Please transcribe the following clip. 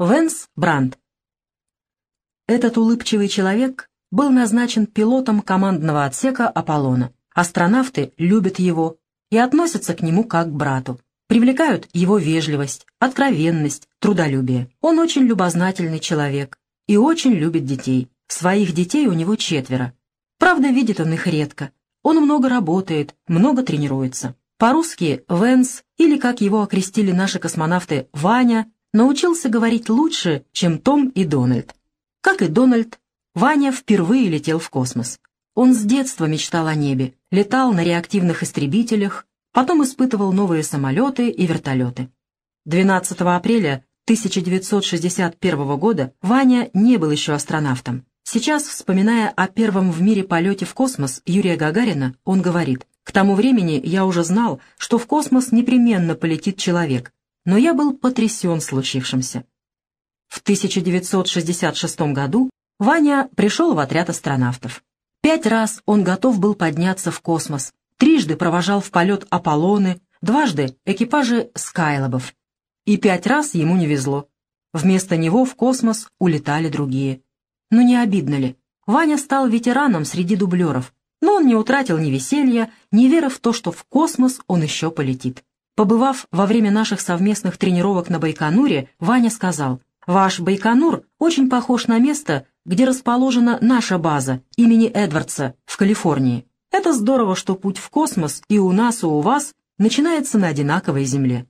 Венс Брандт. Этот улыбчивый человек был назначен пилотом командного отсека «Аполлона». Астронавты любят его и относятся к нему как к брату. Привлекают его вежливость, откровенность, трудолюбие. Он очень любознательный человек и очень любит детей. Своих детей у него четверо. Правда, видит он их редко. Он много работает, много тренируется. По-русски Венс, или, как его окрестили наши космонавты, Ваня, научился говорить лучше, чем Том и Дональд. Как и Дональд, Ваня впервые летел в космос. Он с детства мечтал о небе, летал на реактивных истребителях, потом испытывал новые самолеты и вертолеты. 12 апреля 1961 года Ваня не был еще астронавтом. Сейчас, вспоминая о первом в мире полете в космос Юрия Гагарина, он говорит, «К тому времени я уже знал, что в космос непременно полетит человек, но я был потрясен случившимся. В 1966 году Ваня пришел в отряд астронавтов. Пять раз он готов был подняться в космос, трижды провожал в полет Аполлоны, дважды экипажи Скайлобов. И пять раз ему не везло. Вместо него в космос улетали другие. Но не обидно ли? Ваня стал ветераном среди дублеров, но он не утратил ни веселья, ни веры в то, что в космос он еще полетит. Побывав во время наших совместных тренировок на Байконуре, Ваня сказал, «Ваш Байконур очень похож на место, где расположена наша база имени Эдвардса в Калифорнии. Это здорово, что путь в космос и у нас, и у вас начинается на одинаковой земле».